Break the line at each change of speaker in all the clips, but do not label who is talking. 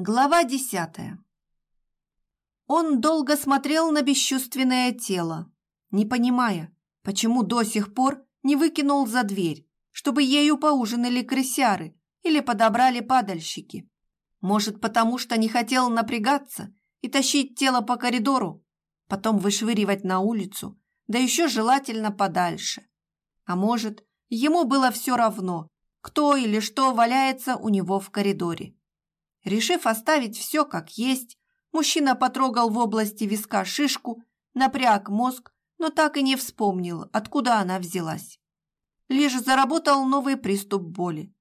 Глава десятая. Он долго смотрел на бесчувственное тело, не понимая, почему до сих пор не выкинул за дверь, чтобы ею поужинали крысяры или подобрали падальщики. Может, потому что не хотел напрягаться и тащить тело по коридору, потом вышвыривать на улицу, да еще желательно подальше. А может, ему было все равно, кто или что валяется у него в коридоре. Решив оставить все как есть, мужчина потрогал в области виска шишку, напряг мозг, но так и не вспомнил, откуда она взялась. Лишь заработал новый приступ боли.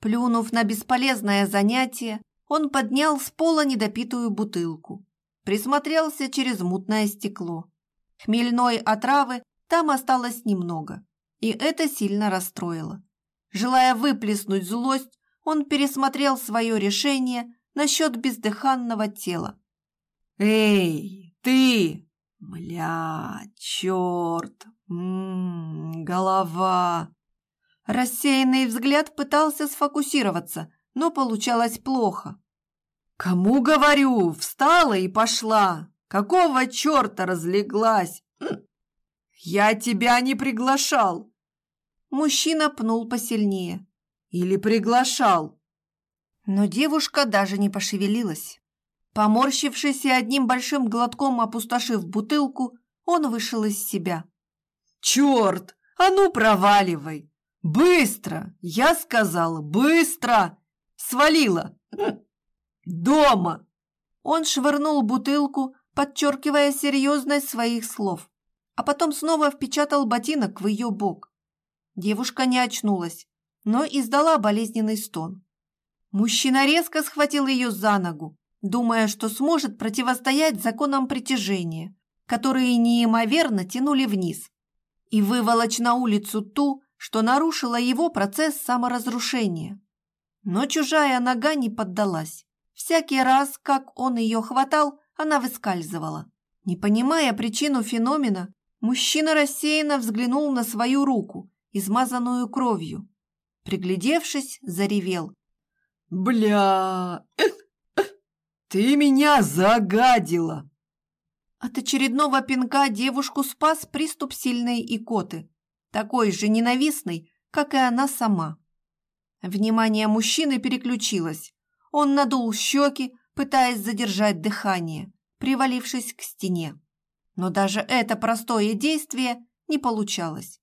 Плюнув на бесполезное занятие, он поднял с пола недопитую бутылку. Присмотрелся через мутное стекло. Хмельной отравы там осталось немного, и это сильно расстроило. Желая выплеснуть злость, он пересмотрел свое решение насчет бездыханного тела. «Эй, ты! Мля, черт! М -м, голова!» Рассеянный взгляд пытался сфокусироваться, но получалось плохо. «Кому говорю? Встала и пошла! Какого черта разлеглась? Я тебя не приглашал!» Мужчина пнул посильнее. Или приглашал?» Но девушка даже не пошевелилась. Поморщившись и одним большим глотком опустошив бутылку, он вышел из себя. «Черт! А ну проваливай! Быстро! Я сказал, быстро! Свалила! Дома!» Он швырнул бутылку, подчеркивая серьезность своих слов, а потом снова впечатал ботинок в ее бок. Девушка не очнулась, но издала болезненный стон. Мужчина резко схватил ее за ногу, думая, что сможет противостоять законам притяжения, которые неимоверно тянули вниз, и выволочь на улицу ту, что нарушила его процесс саморазрушения. Но чужая нога не поддалась. Всякий раз, как он ее хватал, она выскальзывала. Не понимая причину феномена, мужчина рассеянно взглянул на свою руку, измазанную кровью, Приглядевшись, заревел. «Бля! Ты меня загадила!» От очередного пинка девушку спас приступ сильной икоты, такой же ненавистный, как и она сама. Внимание мужчины переключилось. Он надул щеки, пытаясь задержать дыхание, привалившись к стене. Но даже это простое действие не получалось.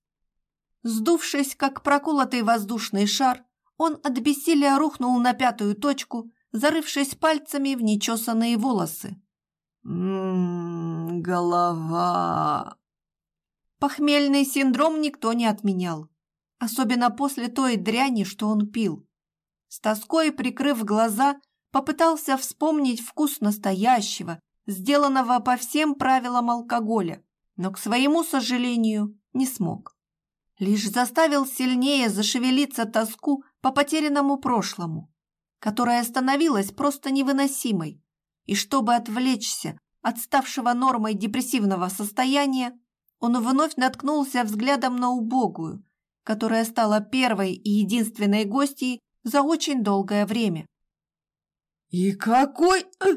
Сдувшись, как проколотый воздушный шар, он от бессилия рухнул на пятую точку, зарывшись пальцами в нечесанные волосы. «Ммм, голова!» Похмельный синдром никто не отменял, особенно после той дряни, что он пил. С тоской, прикрыв глаза, попытался вспомнить вкус настоящего, сделанного по всем правилам алкоголя, но, к своему сожалению, не смог лишь заставил сильнее зашевелиться тоску по потерянному прошлому, которая становилась просто невыносимой, и чтобы отвлечься от ставшего нормой депрессивного состояния, он вновь наткнулся взглядом на убогую, которая стала первой и единственной гостьей за очень долгое время. «И какой... Э,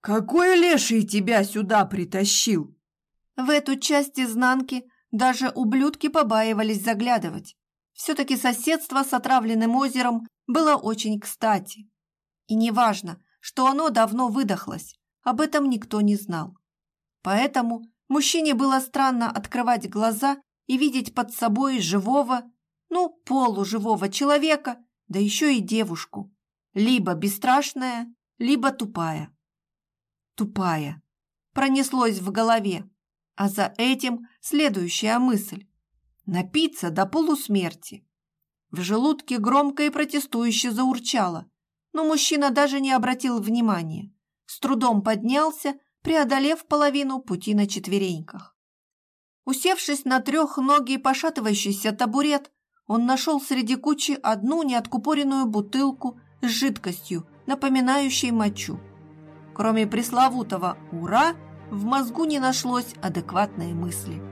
какой леший тебя сюда притащил?» В эту часть изнанки даже ублюдки побаивались заглядывать. Все-таки соседство с отравленным озером было очень кстати. И неважно, что оно давно выдохлось, об этом никто не знал. Поэтому мужчине было странно открывать глаза и видеть под собой живого, ну, полуживого человека, да еще и девушку. Либо бесстрашная, либо тупая. Тупая. Пронеслось в голове. А за этим следующая мысль – напиться до полусмерти. В желудке громко и протестующе заурчало, но мужчина даже не обратил внимания. С трудом поднялся, преодолев половину пути на четвереньках. Усевшись на трехногий пошатывающийся табурет, он нашел среди кучи одну неоткупоренную бутылку с жидкостью, напоминающей мочу. Кроме пресловутого «Ура!», в мозгу не нашлось адекватной мысли.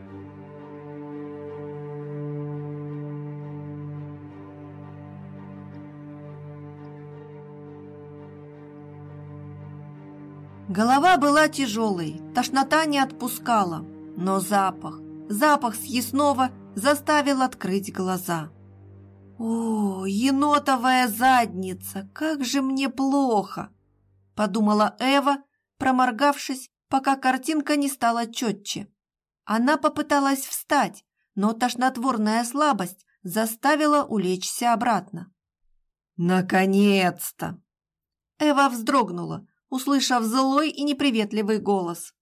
Голова была тяжелой, тошнота не отпускала, но запах, запах съестного заставил открыть глаза. «О, енотовая задница, как же мне плохо!» – подумала Эва, проморгавшись, пока картинка не стала четче. Она попыталась встать, но тошнотворная слабость заставила улечься обратно. «Наконец-то!» Эва вздрогнула, услышав злой и неприветливый голос.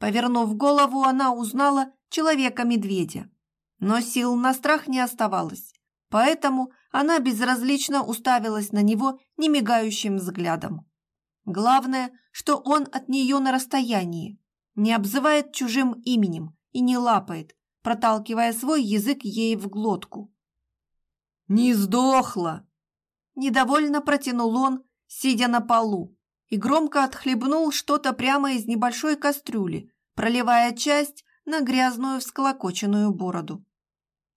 Повернув голову, она узнала человека-медведя. Но сил на страх не оставалось, поэтому она безразлично уставилась на него немигающим взглядом. Главное, что он от нее на расстоянии, не обзывает чужим именем и не лапает, проталкивая свой язык ей в глотку. «Не сдохла!» Недовольно протянул он, сидя на полу, и громко отхлебнул что-то прямо из небольшой кастрюли, проливая часть на грязную всколокоченную бороду.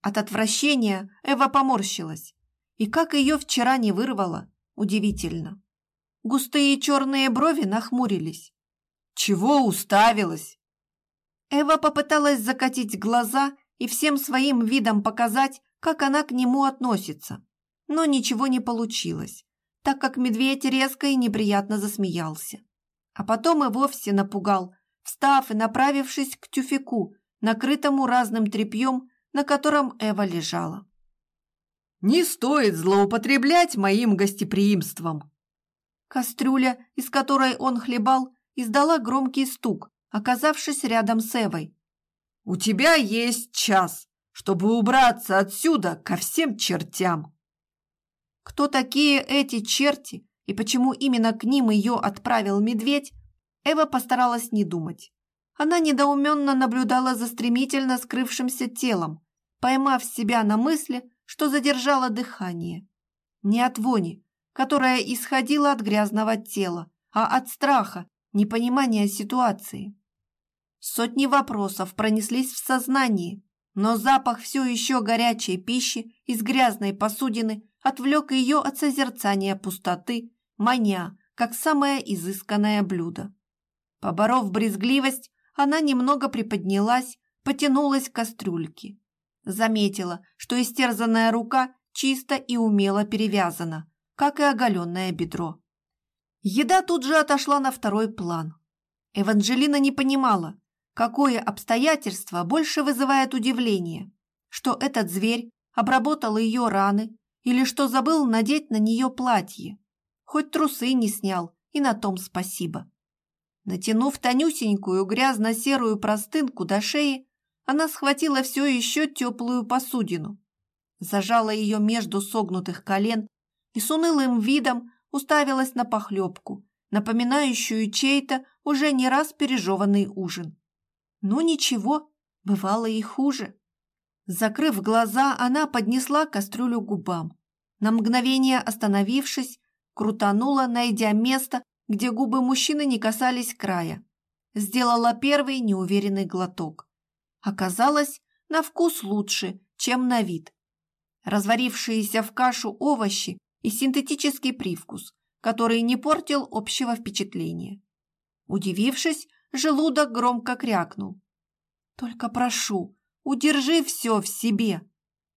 От отвращения Эва поморщилась. И как ее вчера не вырвало, удивительно. Густые черные брови нахмурились. «Чего уставилась?» Эва попыталась закатить глаза и всем своим видом показать, как она к нему относится. Но ничего не получилось, так как медведь резко и неприятно засмеялся. А потом и вовсе напугал, встав и направившись к тюфику, накрытому разным тряпьем, на котором Эва лежала. «Не стоит злоупотреблять моим гостеприимством!» Кастрюля, из которой он хлебал, издала громкий стук, оказавшись рядом с Эвой. «У тебя есть час, чтобы убраться отсюда ко всем чертям!» Кто такие эти черти и почему именно к ним ее отправил медведь, Эва постаралась не думать. Она недоуменно наблюдала за стремительно скрывшимся телом, поймав себя на мысли, что задержала дыхание. Не от вони, которая исходила от грязного тела, а от страха, непонимания ситуации. Сотни вопросов пронеслись в сознании, но запах все еще горячей пищи из грязной посудины отвлек ее от созерцания пустоты, маня, как самое изысканное блюдо. Поборов брезгливость, она немного приподнялась, потянулась к кастрюльке. Заметила, что истерзанная рука чисто и умело перевязана, как и оголенное бедро. Еда тут же отошла на второй план. Эванжелина не понимала, какое обстоятельство больше вызывает удивление, что этот зверь обработал ее раны или что забыл надеть на нее платье. Хоть трусы не снял, и на том спасибо. Натянув тонюсенькую грязно-серую простынку до шеи, она схватила все еще теплую посудину, зажала ее между согнутых колен и с унылым видом уставилась на похлебку, напоминающую чей-то уже не раз пережеванный ужин. Ну ничего, бывало и хуже. Закрыв глаза, она поднесла кастрюлю губам. На мгновение остановившись, крутанула, найдя место, где губы мужчины не касались края. Сделала первый неуверенный глоток. Оказалось, на вкус лучше, чем на вид. Разварившиеся в кашу овощи и синтетический привкус, который не портил общего впечатления. Удивившись, желудок громко крякнул. «Только прошу, удержи все в себе!»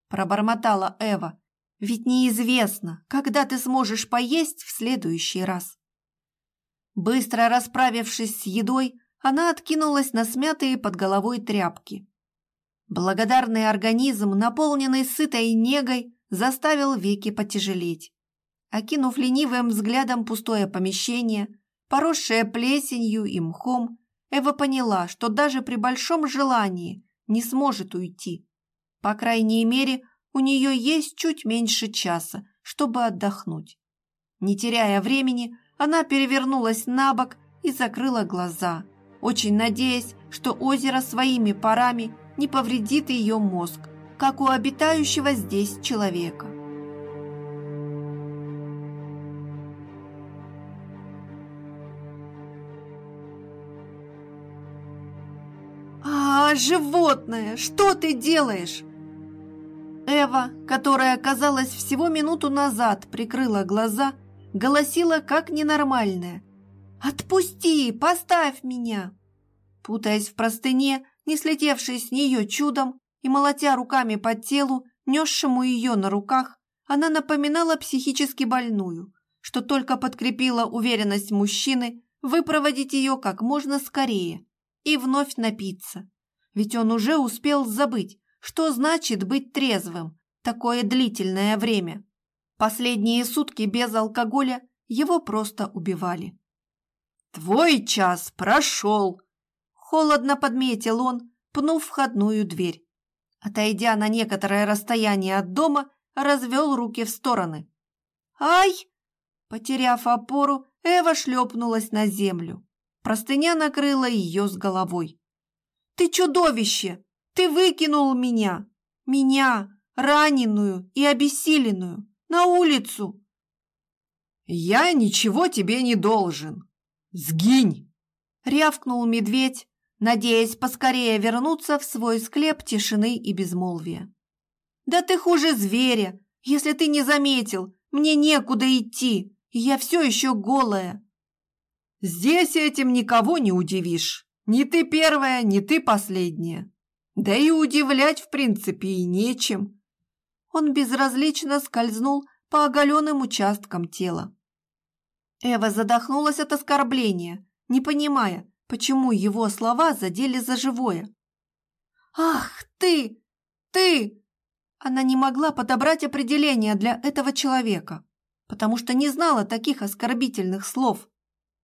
пробормотала Эва, ведь неизвестно, когда ты сможешь поесть в следующий раз. Быстро расправившись с едой, она откинулась на смятые под головой тряпки. Благодарный организм, наполненный сытой негой, заставил веки потяжелеть. Окинув ленивым взглядом пустое помещение, поросшее плесенью и мхом, Эва поняла, что даже при большом желании не сможет уйти. По крайней мере, у нее есть чуть меньше часа, чтобы отдохнуть. Не теряя времени, она перевернулась на бок и закрыла глаза, очень надеясь, что озеро своими парами не повредит ее мозг, как у обитающего здесь человека. Животное, что ты делаешь?» Эва, которая, казалось, всего минуту назад прикрыла глаза, голосила как ненормальная. «Отпусти! Поставь меня!» Путаясь в простыне, не слетевшей с нее чудом, и молотя руками по телу, несшему ее на руках, она напоминала психически больную, что только подкрепила уверенность мужчины выпроводить ее как можно скорее и вновь напиться. Ведь он уже успел забыть, что значит быть трезвым такое длительное время. Последние сутки без алкоголя его просто убивали. «Твой час прошел!» Холодно подметил он, пнув входную дверь. Отойдя на некоторое расстояние от дома, развел руки в стороны. «Ай!» Потеряв опору, Эва шлепнулась на землю. Простыня накрыла ее с головой. «Ты чудовище! Ты выкинул меня! Меня, раненую и обессиленную, на улицу!» «Я ничего тебе не должен! Сгинь!» Рявкнул медведь, надеясь поскорее вернуться в свой склеп тишины и безмолвия. «Да ты хуже зверя! Если ты не заметил, мне некуда идти, я все еще голая!» «Здесь этим никого не удивишь. Ни ты первая, ни ты последняя. Да и удивлять, в принципе, и нечем». Он безразлично скользнул по оголенным участкам тела. Эва задохнулась от оскорбления, не понимая, почему его слова задели за живое. «Ах, ты! Ты!» Она не могла подобрать определение для этого человека, потому что не знала таких оскорбительных слов.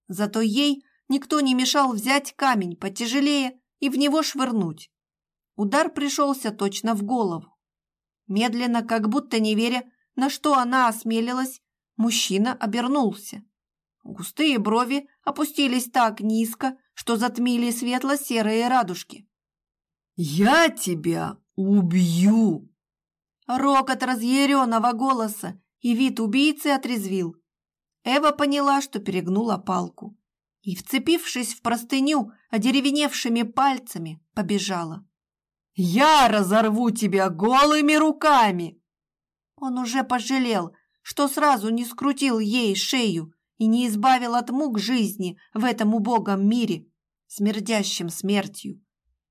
Зато ей никто не мешал взять камень потяжелее и в него швырнуть. Удар пришелся точно в голову. Медленно, как будто не веря, на что она осмелилась, мужчина обернулся. Густые брови опустились так низко, что затмили светло-серые радужки. «Я тебя убью!» Рокот разъяренного голоса и вид убийцы отрезвил. Эва поняла, что перегнула палку и, вцепившись в простыню одеревеневшими пальцами, побежала. «Я разорву тебя голыми руками!» Он уже пожалел, что сразу не скрутил ей шею и не избавил от мук жизни в этом убогом мире, смердящем смертью.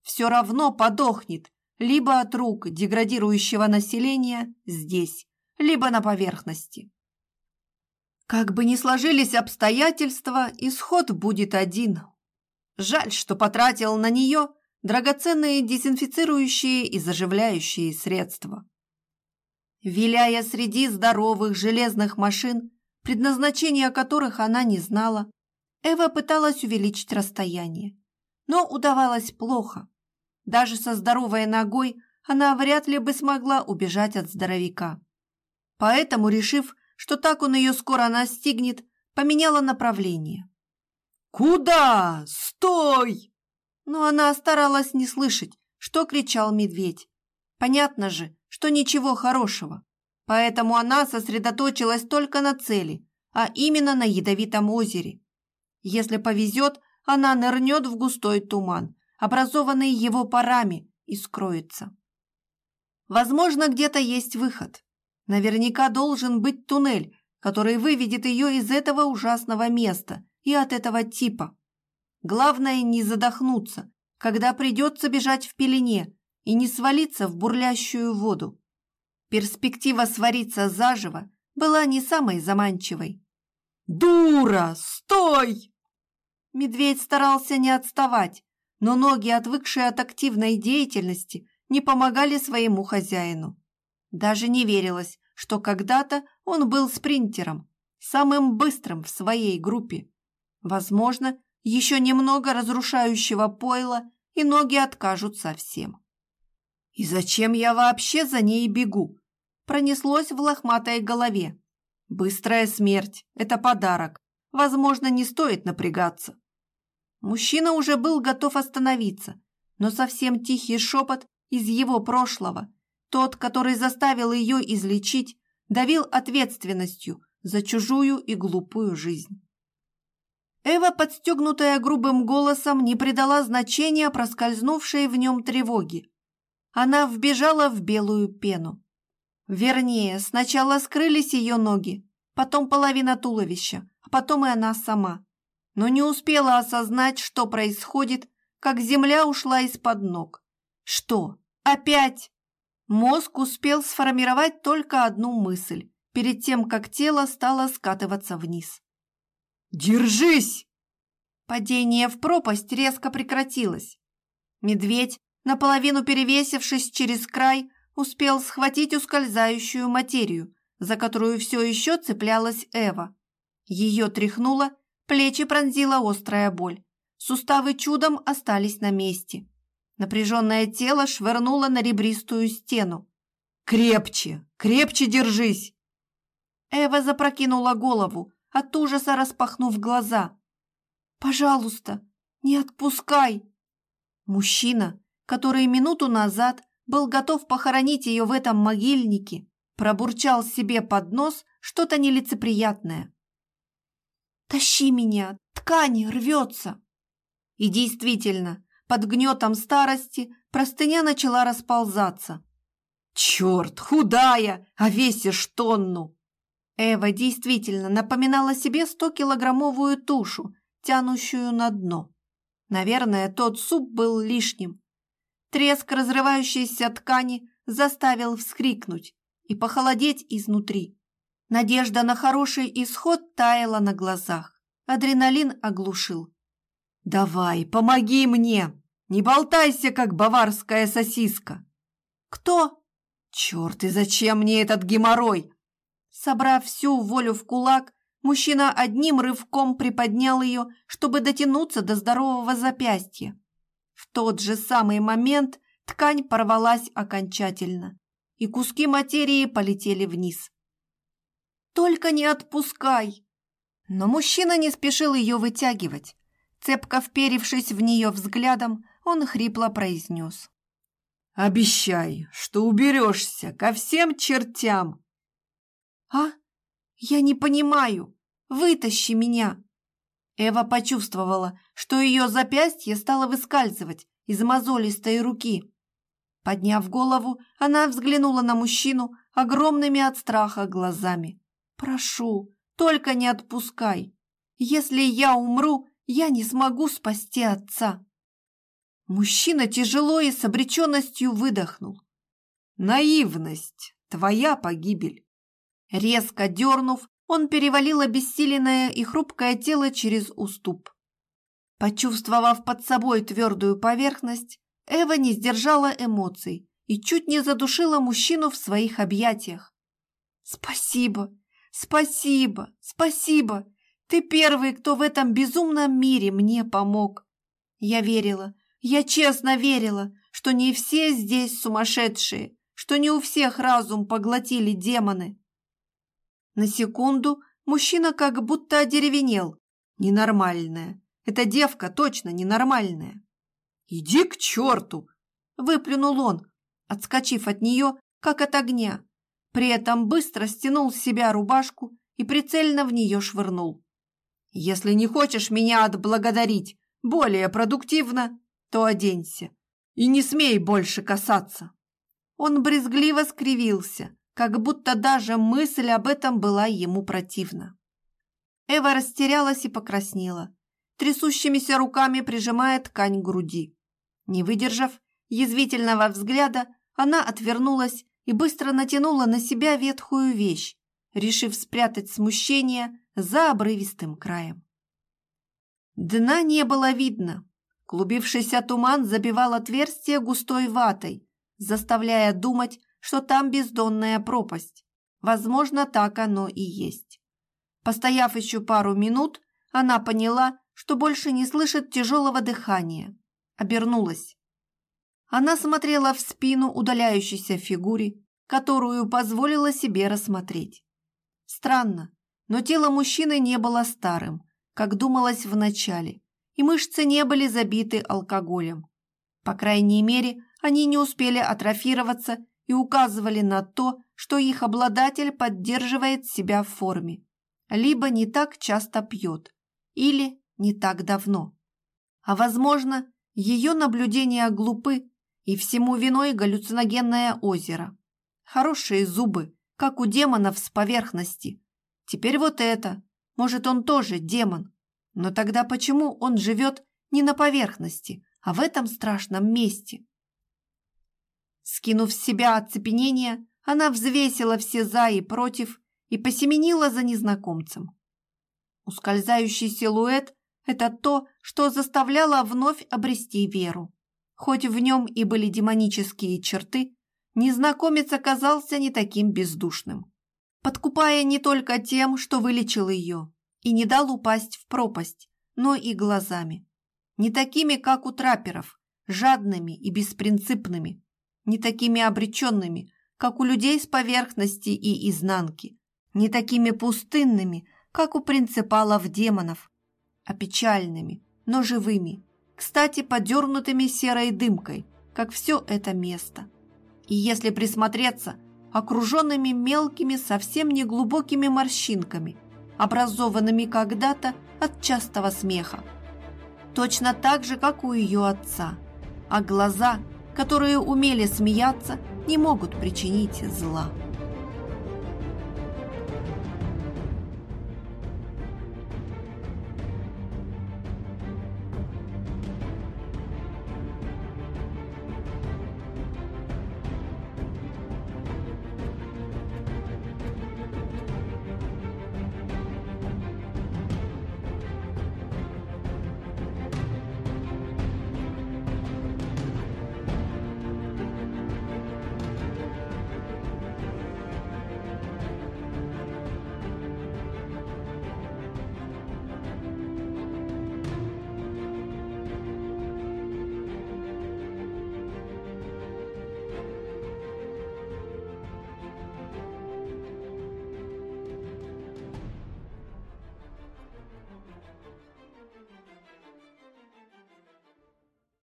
Все равно подохнет либо от рук деградирующего населения здесь, либо на поверхности. Как бы ни сложились обстоятельства, исход будет один. Жаль, что потратил на нее драгоценные дезинфицирующие и заживляющие средства. Виляя среди здоровых железных машин, предназначения которых она не знала, Эва пыталась увеличить расстояние, но удавалось плохо. Даже со здоровой ногой она вряд ли бы смогла убежать от здоровяка. Поэтому, решив, что так он ее скоро настигнет, поменяла направление. «Куда? Стой!» Но она старалась не слышать, что кричал медведь. Понятно же, что ничего хорошего. Поэтому она сосредоточилась только на цели, а именно на ядовитом озере. Если повезет, она нырнет в густой туман, образованный его парами, и скроется. Возможно, где-то есть выход. Наверняка должен быть туннель, который выведет ее из этого ужасного места и от этого типа. Главное не задохнуться, когда придется бежать в пелене и не свалиться в бурлящую воду. Перспектива свариться заживо была не самой заманчивой. «Дура! Стой!» Медведь старался не отставать, но ноги, отвыкшие от активной деятельности, не помогали своему хозяину. Даже не верилось, что когда-то он был спринтером, самым быстрым в своей группе. Возможно, еще немного разрушающего пойла, и ноги откажут совсем. «И зачем я вообще за ней бегу?» пронеслось в лохматой голове. Быстрая смерть – это подарок. Возможно, не стоит напрягаться. Мужчина уже был готов остановиться, но совсем тихий шепот из его прошлого, тот, который заставил ее излечить, давил ответственностью за чужую и глупую жизнь. Эва, подстегнутая грубым голосом, не придала значения проскользнувшей в нем тревоги. Она вбежала в белую пену. Вернее, сначала скрылись ее ноги, потом половина туловища, а потом и она сама. но не успела осознать, что происходит, как земля ушла из-под ног. Что? Опять? Мозг успел сформировать только одну мысль, перед тем, как тело стало скатываться вниз. «Держись!» Падение в пропасть резко прекратилось. Медведь, наполовину перевесившись через край, успел схватить ускользающую материю, за которую все еще цеплялась Эва. Ее тряхнуло, плечи пронзила острая боль. Суставы чудом остались на месте. Напряженное тело швырнуло на ребристую стену. «Крепче! Крепче держись!» Эва запрокинула голову, от ужаса распахнув глаза. «Пожалуйста, не отпускай!» Мужчина, который минуту назад был готов похоронить ее в этом могильнике, пробурчал себе под нос что-то нелицеприятное. «Тащи меня! Ткань рвется!» И действительно, под гнетом старости простыня начала расползаться. «Черт, худая, а весишь тонну!» Эва действительно напоминала себе сто-килограммовую тушу, тянущую на дно. Наверное, тот суп был лишним. Треск разрывающейся ткани заставил вскрикнуть и похолодеть изнутри. Надежда на хороший исход таяла на глазах. Адреналин оглушил. «Давай, помоги мне! Не болтайся, как баварская сосиска!» «Кто?» «Черт, и зачем мне этот геморрой?» Собрав всю волю в кулак, мужчина одним рывком приподнял ее, чтобы дотянуться до здорового запястья. В тот же самый момент ткань порвалась окончательно, и куски материи полетели вниз. «Только не отпускай!» Но мужчина не спешил ее вытягивать. Цепко вперившись в нее взглядом, он хрипло произнес. «Обещай, что уберешься ко всем чертям!» «А? Я не понимаю! Вытащи меня!» Эва почувствовала, что ее запястье стало выскальзывать из мозолистой руки. Подняв голову, она взглянула на мужчину огромными от страха глазами. «Прошу, только не отпускай. Если я умру, я не смогу спасти отца». Мужчина тяжело и с обреченностью выдохнул. «Наивность! Твоя погибель!» Резко дернув, он перевалил обессиленное и хрупкое тело через уступ. Почувствовав под собой твердую поверхность, Эва не сдержала эмоций и чуть не задушила мужчину в своих объятиях. «Спасибо! Спасибо! Спасибо! Ты первый, кто в этом безумном мире мне помог!» Я верила, я честно верила, что не все здесь сумасшедшие, что не у всех разум поглотили демоны. На секунду мужчина как будто одеревенел. Ненормальная. Эта девка точно ненормальная. «Иди к черту!» – выплюнул он, отскочив от нее, как от огня. При этом быстро стянул с себя рубашку и прицельно в нее швырнул. «Если не хочешь меня отблагодарить более продуктивно, то оденься и не смей больше касаться». Он брезгливо скривился, как будто даже мысль об этом была ему противна. Эва растерялась и покраснела, трясущимися руками прижимая ткань к груди. Не выдержав язвительного взгляда, она отвернулась и быстро натянула на себя ветхую вещь, решив спрятать смущение за обрывистым краем. Дна не было видно. Клубившийся туман забивал отверстие густой ватой, заставляя думать, что там бездонная пропасть. Возможно, так оно и есть. Постояв еще пару минут, она поняла, что больше не слышит тяжелого дыхания. Обернулась. Она смотрела в спину удаляющейся фигуре, которую позволила себе рассмотреть. Странно, но тело мужчины не было старым, как думалось вначале, и мышцы не были забиты алкоголем. По крайней мере, они не успели атрофироваться и указывали на то, что их обладатель поддерживает себя в форме, либо не так часто пьет, или не так давно. А возможно, ее наблюдения глупы, и всему виной галлюциногенное озеро. Хорошие зубы, как у демонов с поверхности. Теперь вот это. Может, он тоже демон. Но тогда почему он живет не на поверхности, а в этом страшном месте? Скинув с себя оцепенение, она взвесила все «за» и «против» и посеменила за незнакомцем. Ускользающий силуэт – это то, что заставляло вновь обрести веру. Хоть в нем и были демонические черты, незнакомец оказался не таким бездушным, подкупая не только тем, что вылечил ее и не дал упасть в пропасть, но и глазами. Не такими, как у траперов, жадными и беспринципными, не такими обреченными, как у людей с поверхности и изнанки, не такими пустынными, как у принципалов демонов, а печальными, но живыми, кстати, подернутыми серой дымкой, как все это место. И если присмотреться, окруженными мелкими, совсем неглубокими морщинками, образованными когда-то от частого смеха. Точно так же, как у ее отца. А глаза, которые умели смеяться, не могут причинить зла.